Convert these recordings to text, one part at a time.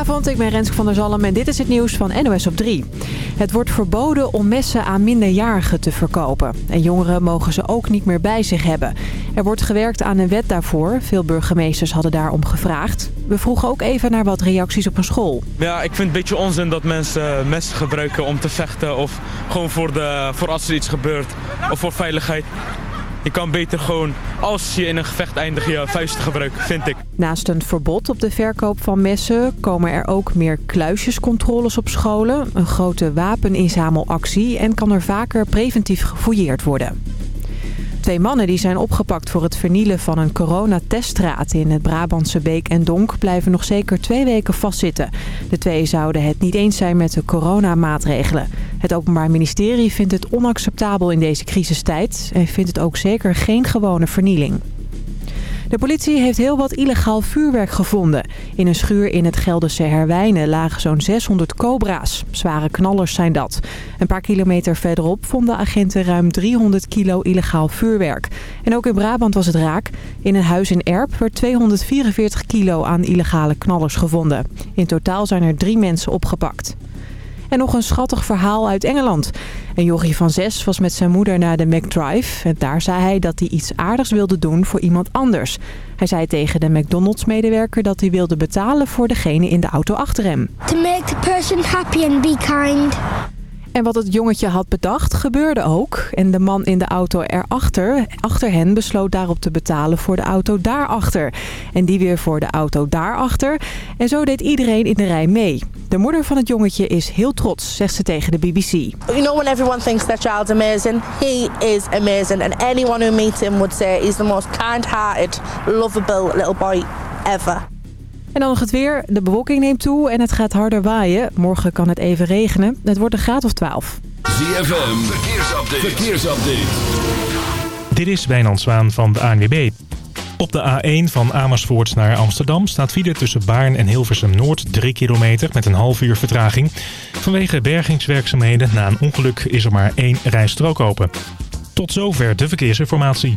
Goedenavond, ik ben Renske van der Zalm en dit is het nieuws van NOS op 3. Het wordt verboden om messen aan minderjarigen te verkopen. En jongeren mogen ze ook niet meer bij zich hebben. Er wordt gewerkt aan een wet daarvoor. Veel burgemeesters hadden daarom gevraagd. We vroegen ook even naar wat reacties op een school. Ja, ik vind het een beetje onzin dat mensen messen gebruiken om te vechten. Of gewoon voor, de, voor als er iets gebeurt. Of voor veiligheid. Je kan beter gewoon, als je in een gevecht eindigt, je vuisten gebruiken, vind ik. Naast een verbod op de verkoop van messen komen er ook meer kluisjescontroles op scholen. Een grote wapeninzamelactie en kan er vaker preventief gefouilleerd worden. Twee mannen die zijn opgepakt voor het vernielen van een coronateststraat in het Brabantse Beek en Donk blijven nog zeker twee weken vastzitten. De twee zouden het niet eens zijn met de coronamaatregelen. Het Openbaar Ministerie vindt het onacceptabel in deze crisistijd en vindt het ook zeker geen gewone vernieling. De politie heeft heel wat illegaal vuurwerk gevonden. In een schuur in het Gelderse Herwijnen lagen zo'n 600 cobra's. Zware knallers zijn dat. Een paar kilometer verderop vonden agenten ruim 300 kilo illegaal vuurwerk. En ook in Brabant was het raak. In een huis in Erp werd 244 kilo aan illegale knallers gevonden. In totaal zijn er drie mensen opgepakt. En nog een schattig verhaal uit Engeland. Een jochie van zes was met zijn moeder naar de McDrive. En daar zei hij dat hij iets aardigs wilde doen voor iemand anders. Hij zei tegen de McDonald's-medewerker dat hij wilde betalen voor degene in de auto achter hem. To make the person happy and be kind. En wat het jongetje had bedacht, gebeurde ook. En de man in de auto erachter, achter hen, besloot daarop te betalen voor de auto daarachter. En die weer voor de auto daarachter. En zo deed iedereen in de rij mee. De moeder van het jongetje is heel trots, zegt ze tegen de BBC. You know when everyone thinks their child's amazing? He is amazing. And anyone who meets him would say he's the most kind-hearted, lovable little boy ever. En dan nog het weer. De bewolking neemt toe en het gaat harder waaien. Morgen kan het even regenen. Het wordt een graad of 12. ZFM, verkeersupdate. verkeersupdate. Dit is Wijnand Zwaan van de ANWB. Op de A1 van Amersfoort naar Amsterdam staat file tussen Baarn en Hilversum Noord 3 kilometer met een half uur vertraging. Vanwege bergingswerkzaamheden na een ongeluk is er maar één rijstrook open. Tot zover de verkeersinformatie.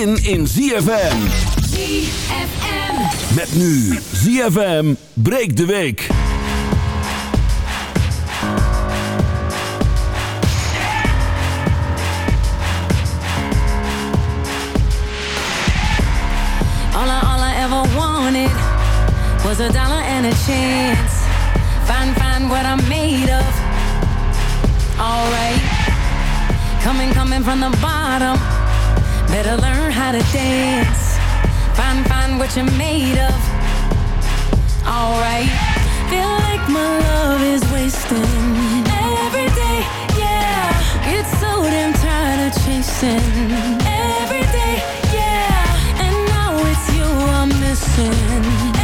zin in ZFM. ZFM. Met nu ZFM breekt de week. All I, all I ever wanted was a dollar and a chance. Find, find what I'm made of. Alright. Coming, coming from the bottom. Better learn how to dance. Find, find what you're made of. Alright. Feel like my love is wasting. Every day, yeah. Get so damn tired of chasing. Every day, yeah. And now it's you I'm missing.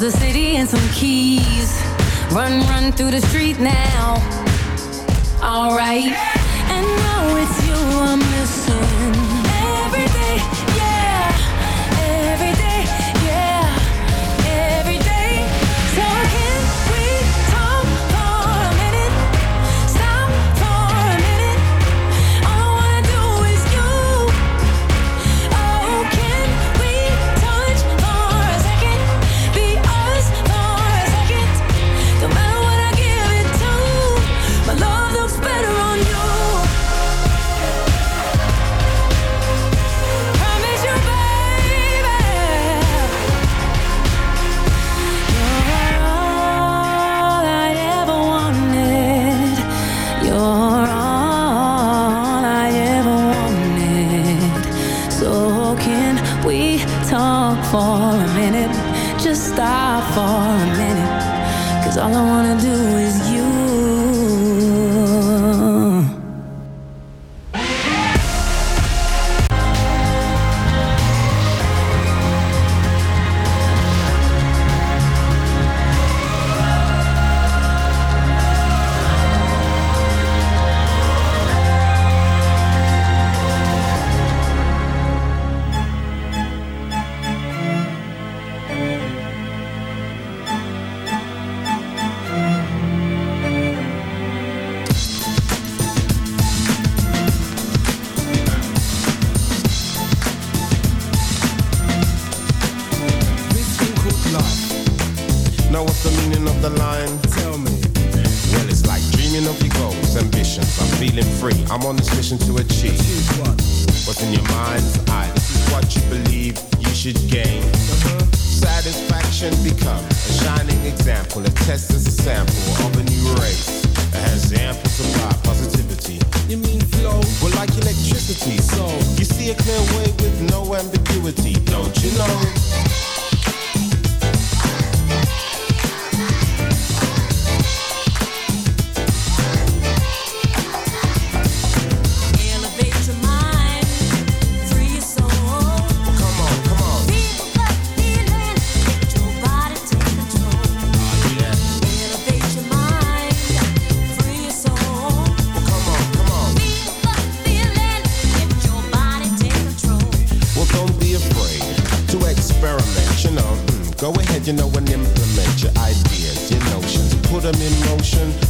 was a city and some keys. Run, run through the street now. Alright. And now it's you I'm missing. to achieve. What's in your mind's eye? This is what you believe you should gain. Satisfaction becomes a shining example. A test is a sample of a new race. It has ample supply positivity. You mean flow? Well, like electricity. So you see a clear way with no ambiguity, don't you know?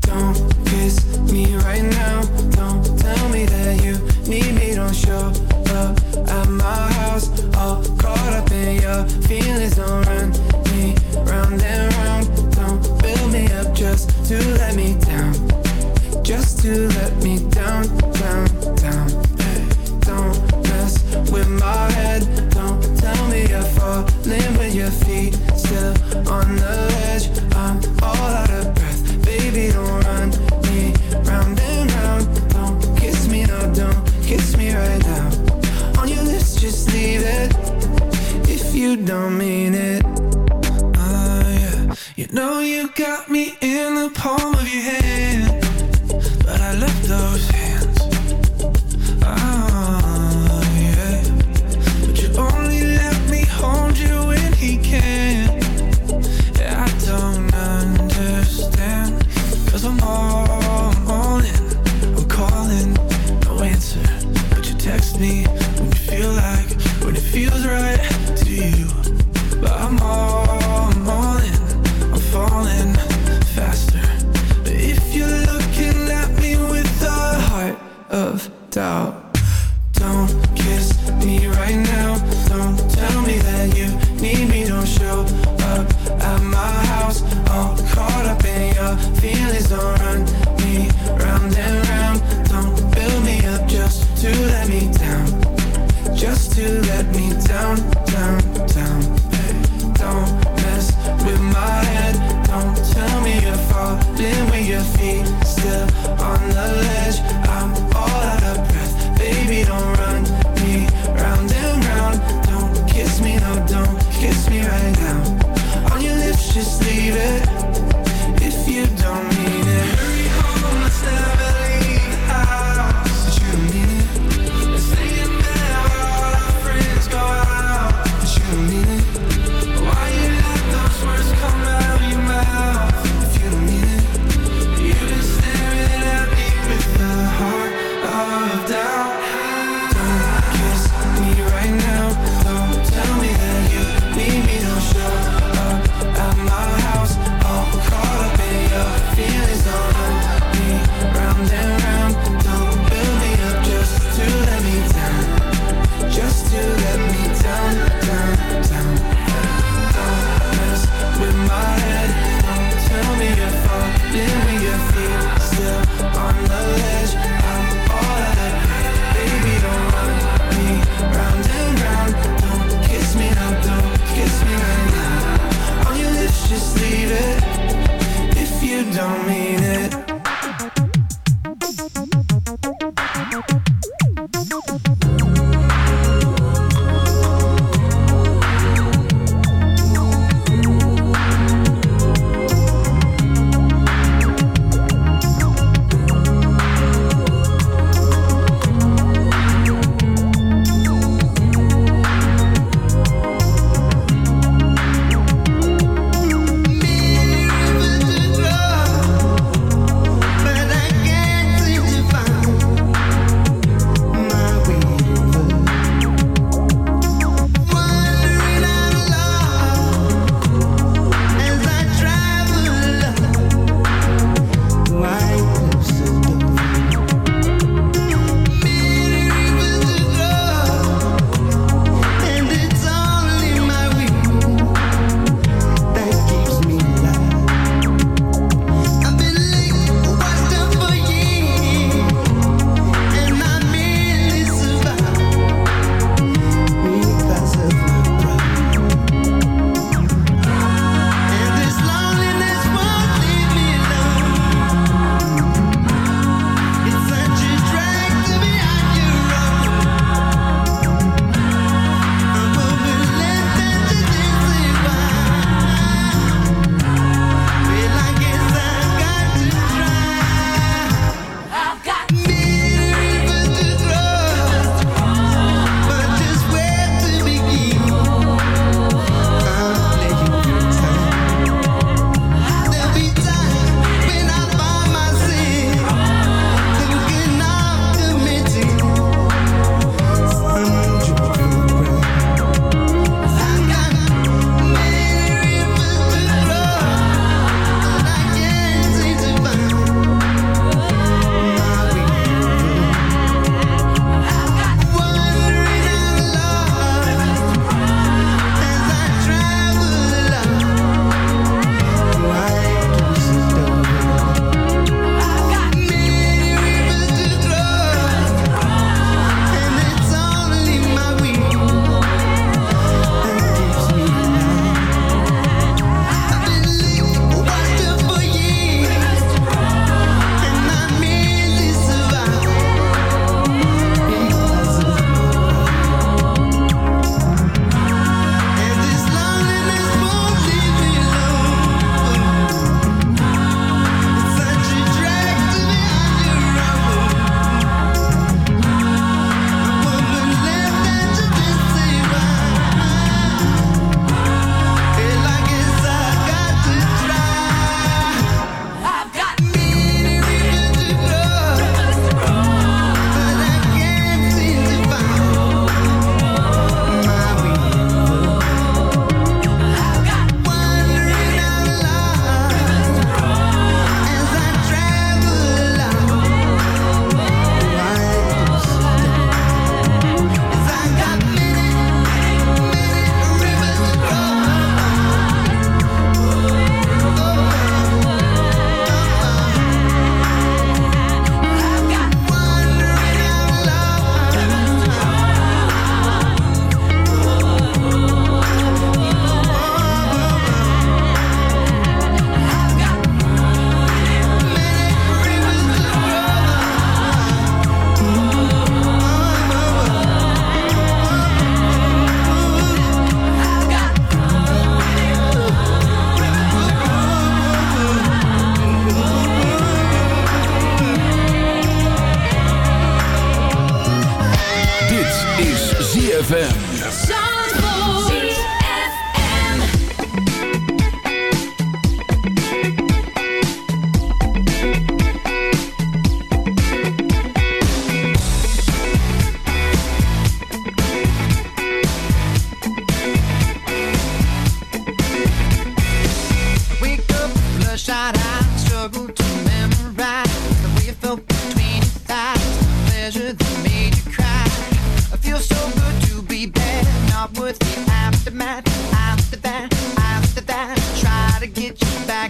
Don't kiss me right now. Don't tell me that you need me. Don't show up at my house. All caught up in your feelings. Don't run me round and round. Don't build me up just to let me down. Just to let me down, down, down. Don't mess with my head. Don't tell me you're falling your feet still on the don't mean it. Oh yeah, you know you struggled to memorize the way you felt between your thighs, the pleasure that made you cry. I feel so good to be bad, not worth the aftermath. After that, after that, try to get you back.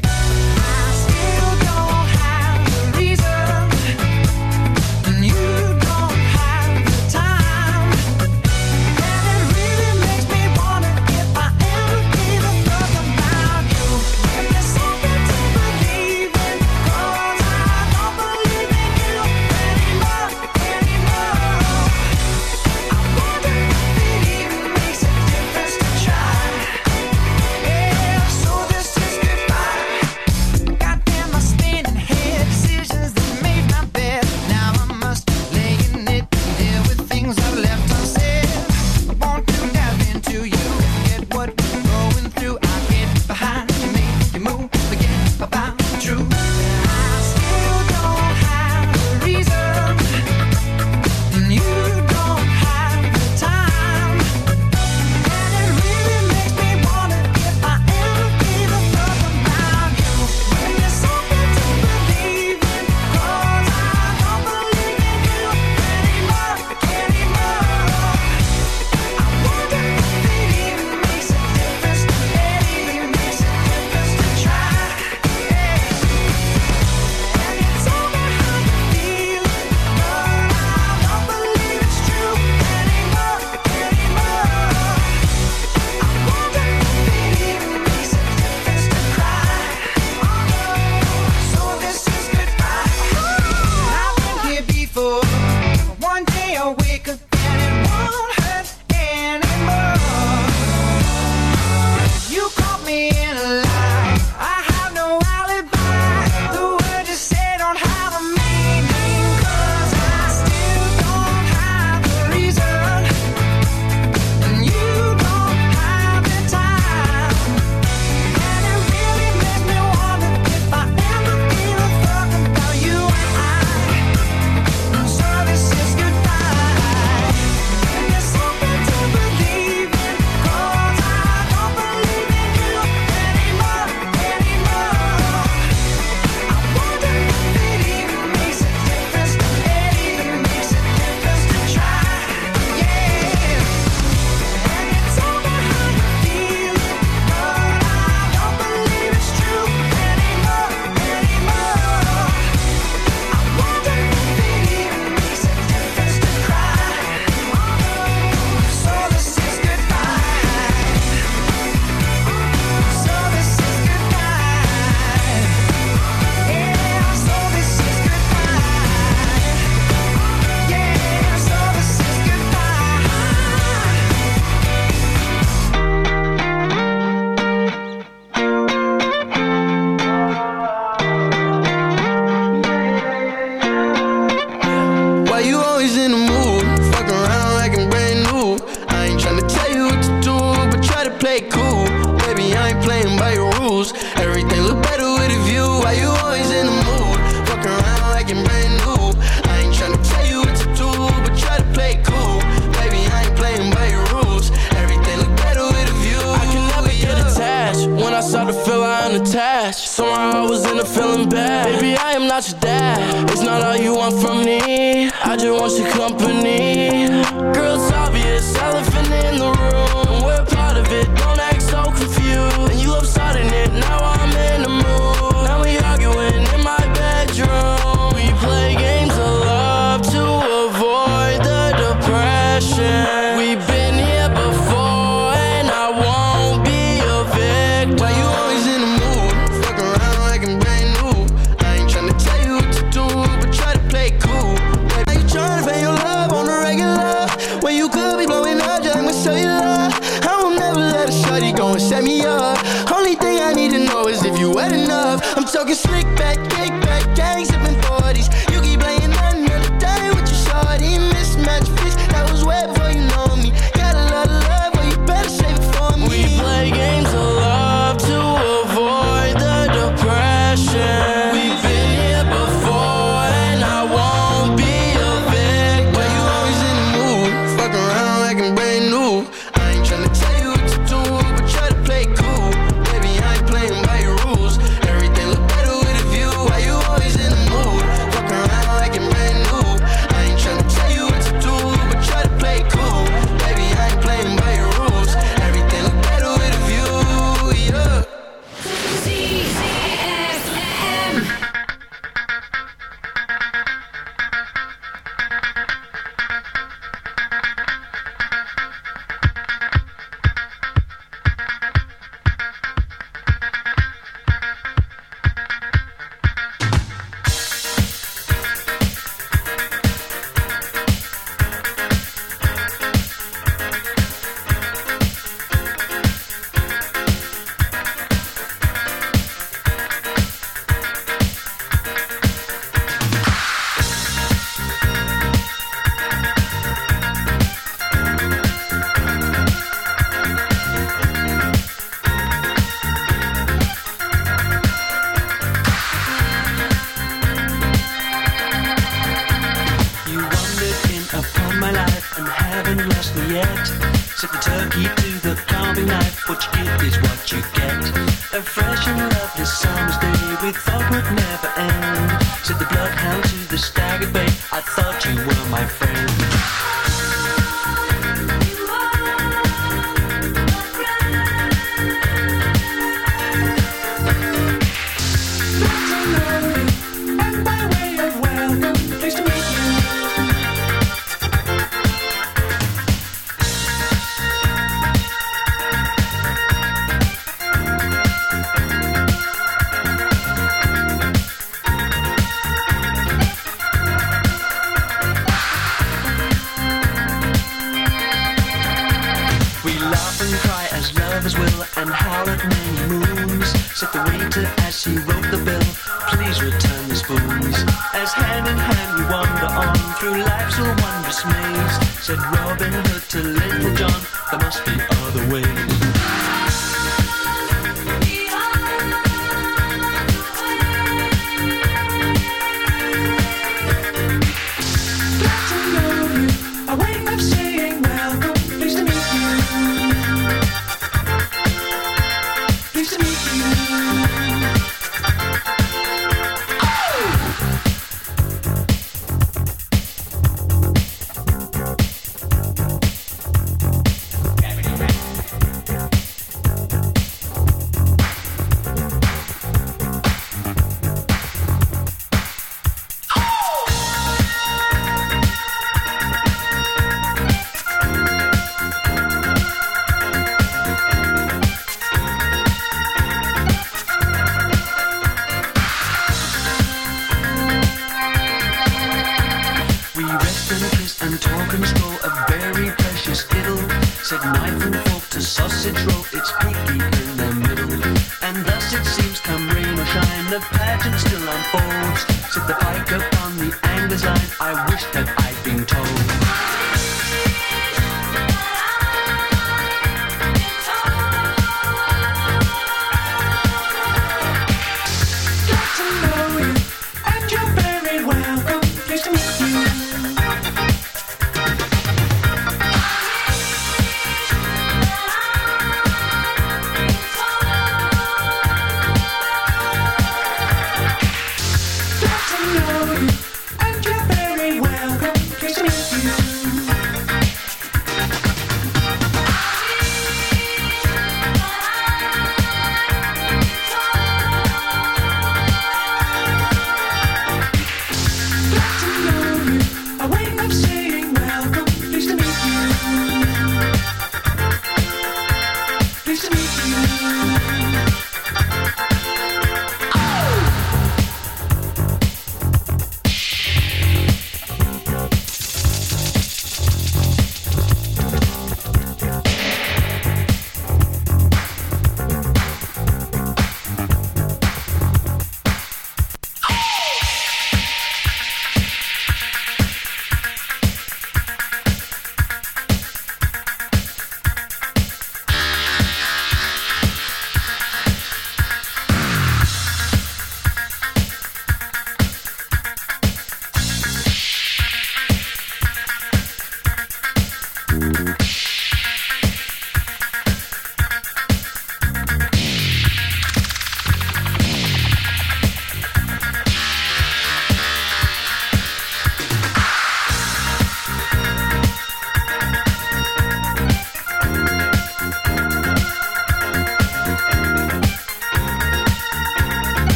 bad. Baby, I am not your dad. It's not all you want from me. I just want your company. Girl,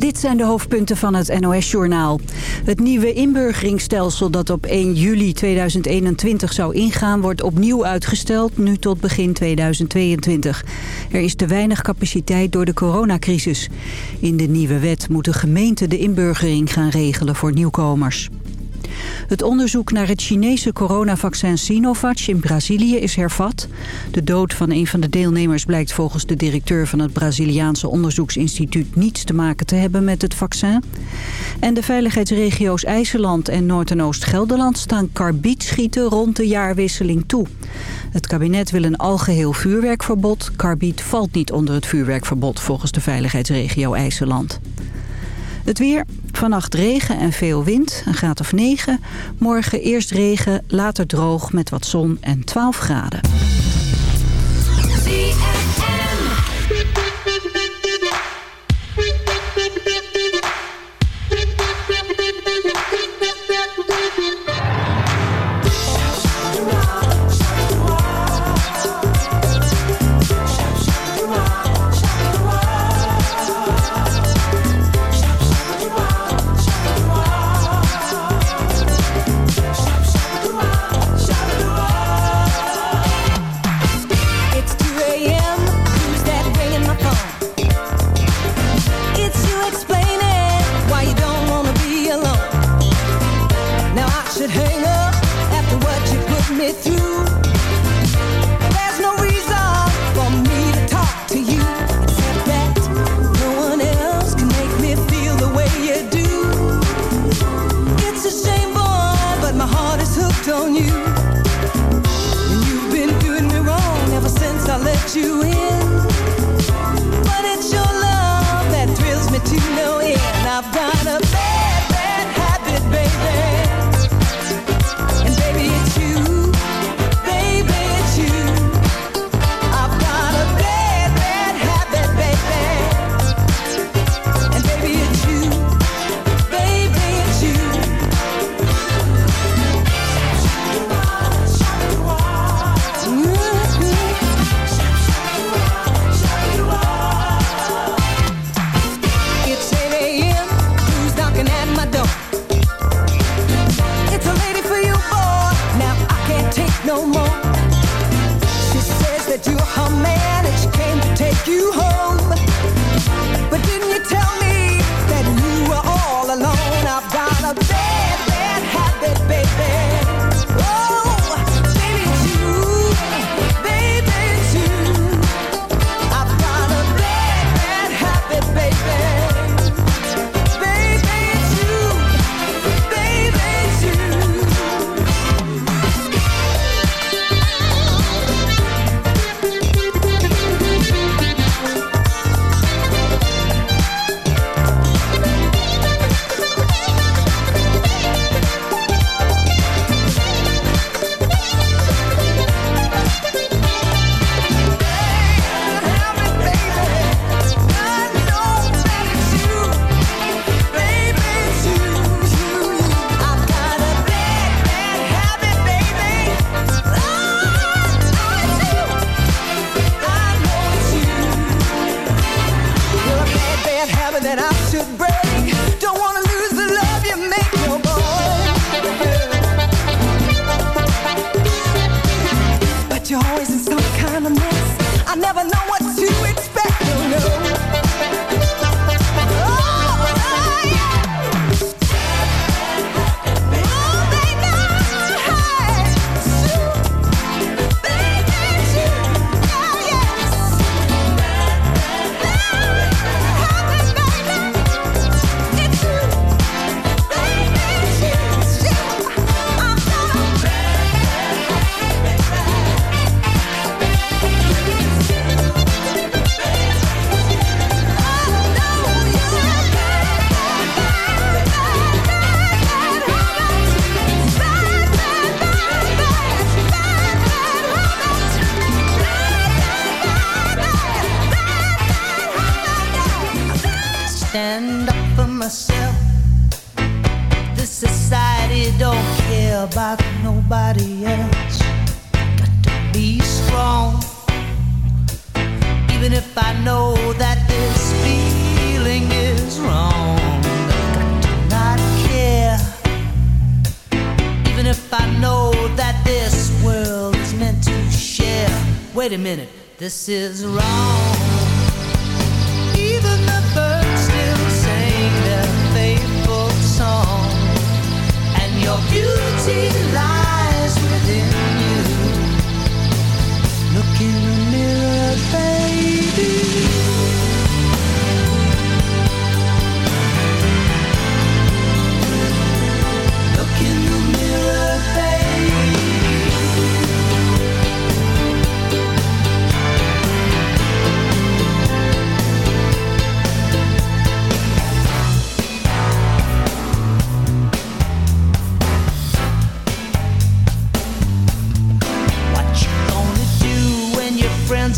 dit zijn de hoofdpunten van het NOS-journaal. Het nieuwe inburgeringsstelsel dat op 1 juli 2021 zou ingaan... wordt opnieuw uitgesteld, nu tot begin 2022. Er is te weinig capaciteit door de coronacrisis. In de nieuwe wet moeten gemeenten de inburgering gaan regelen voor nieuwkomers. Het onderzoek naar het Chinese coronavaccin Sinovac in Brazilië is hervat. De dood van een van de deelnemers blijkt volgens de directeur van het Braziliaanse onderzoeksinstituut niets te maken te hebben met het vaccin. En de veiligheidsregio's IJsseland en Noord- en Oost-Gelderland staan karbietschieten rond de jaarwisseling toe. Het kabinet wil een algeheel vuurwerkverbod. Karbiet valt niet onder het vuurwerkverbod volgens de veiligheidsregio IJsseland. Het weer, vannacht regen en veel wind, een graad of 9. Morgen eerst regen, later droog met wat zon en 12 graden. if I know that this world is meant to share. Wait a minute, this is wrong. Even the birds still sing their faithful song, and your beauty lies within you. Looking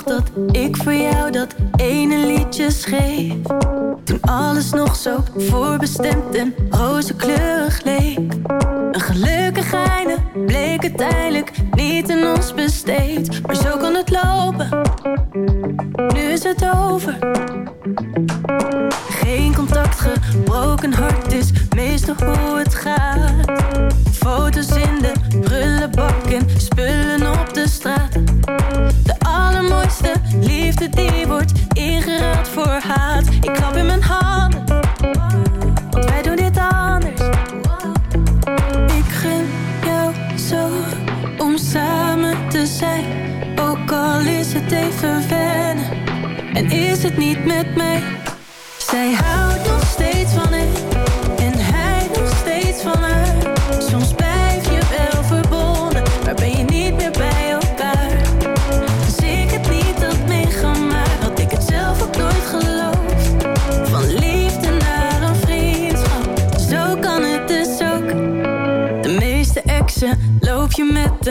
dat ik voor jou dat ene liedje schreef? Toen alles nog zo voorbestemd en rozenkleurig leek. Een gelukkig einde bleek uiteindelijk niet in ons besteed. Maar zo kan het lopen, nu is het over. Geen contact, gebroken hart is meestal hoe het gaat. Foto's in de prullenbak en spullen die wordt ingeruild voor haat. Ik klap in mijn handen, want wij doen dit anders. Ik gun jou zo om samen te zijn. Ook al is het even wennen en is het niet met mij. Zij houden.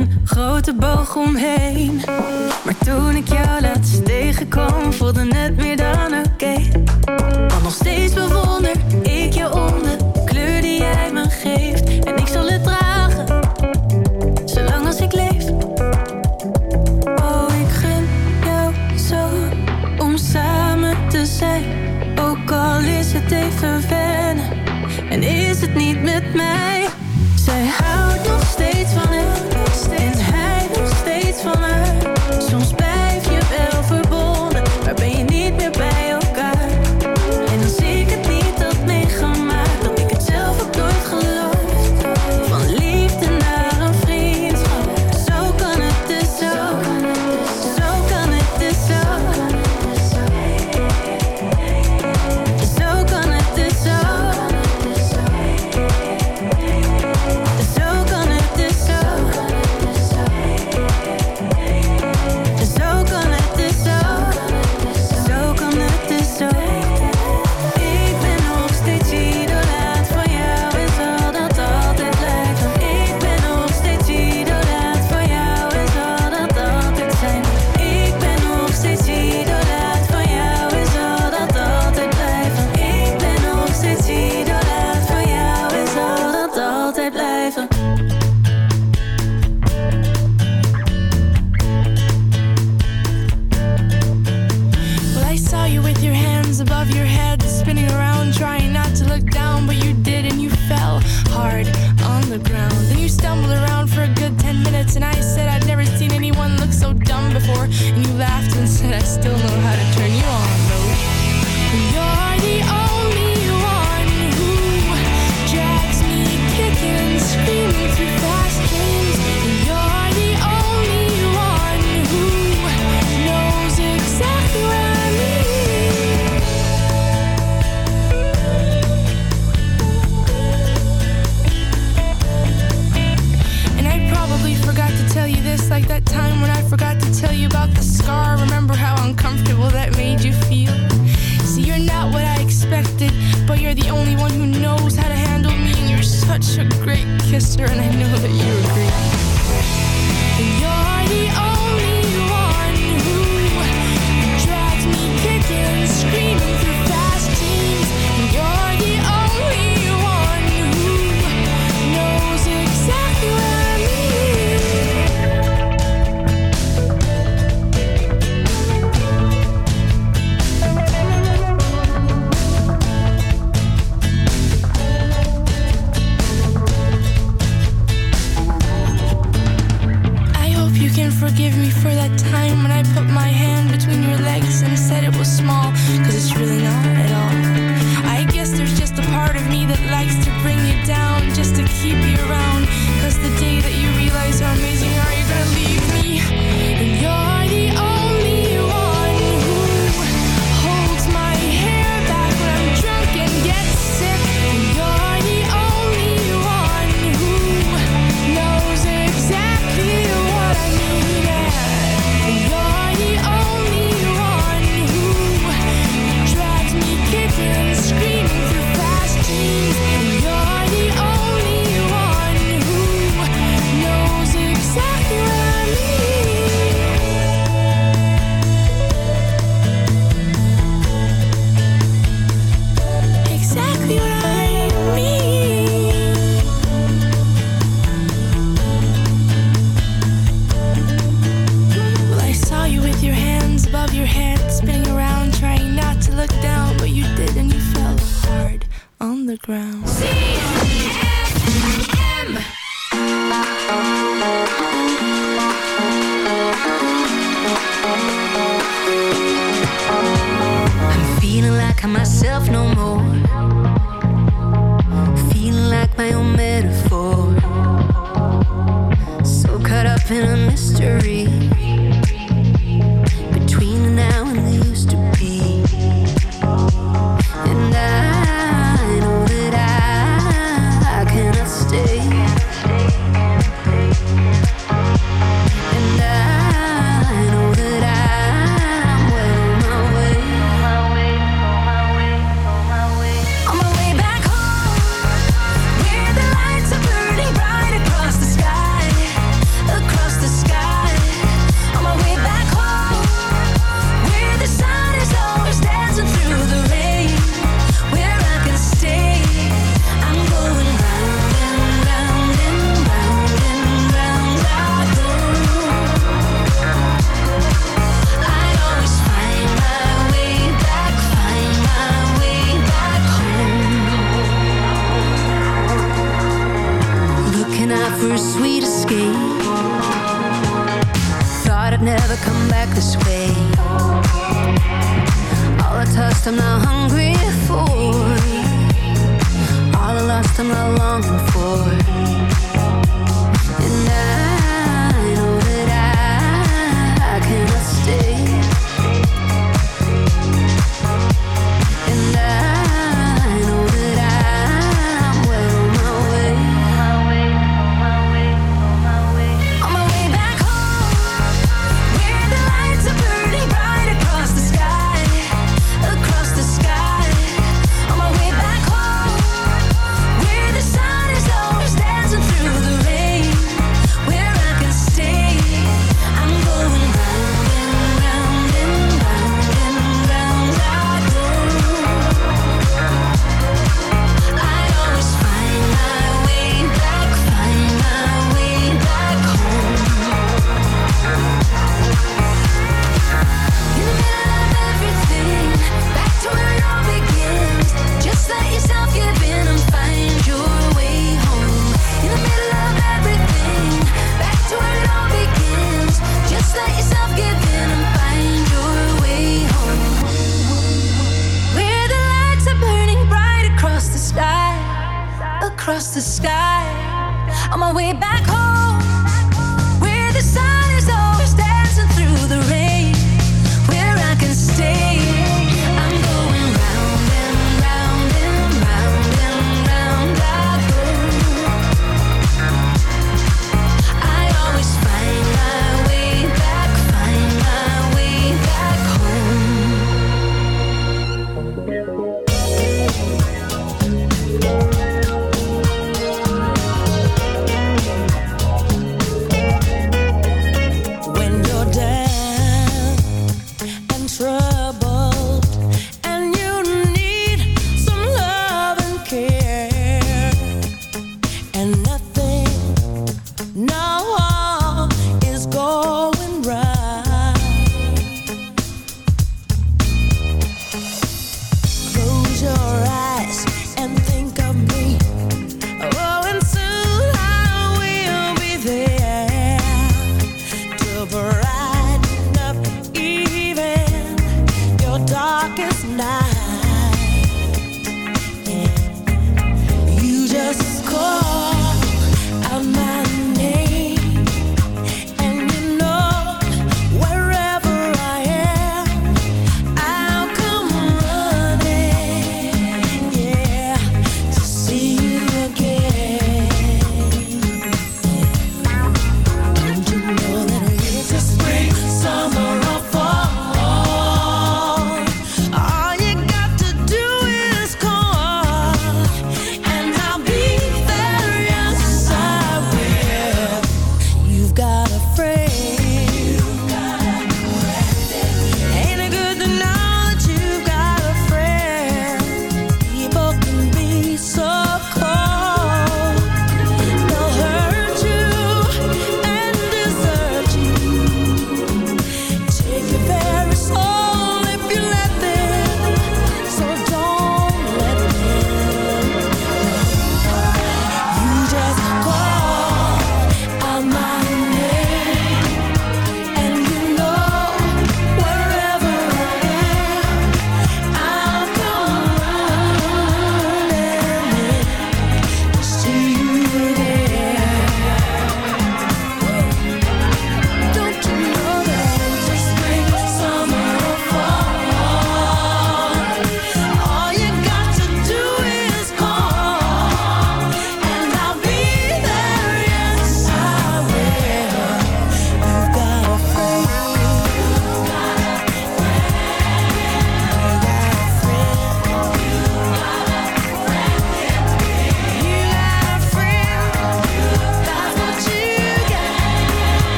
een grote boog omheen. Maar toen ik jou laatst tegenkwam, voelde net meer dan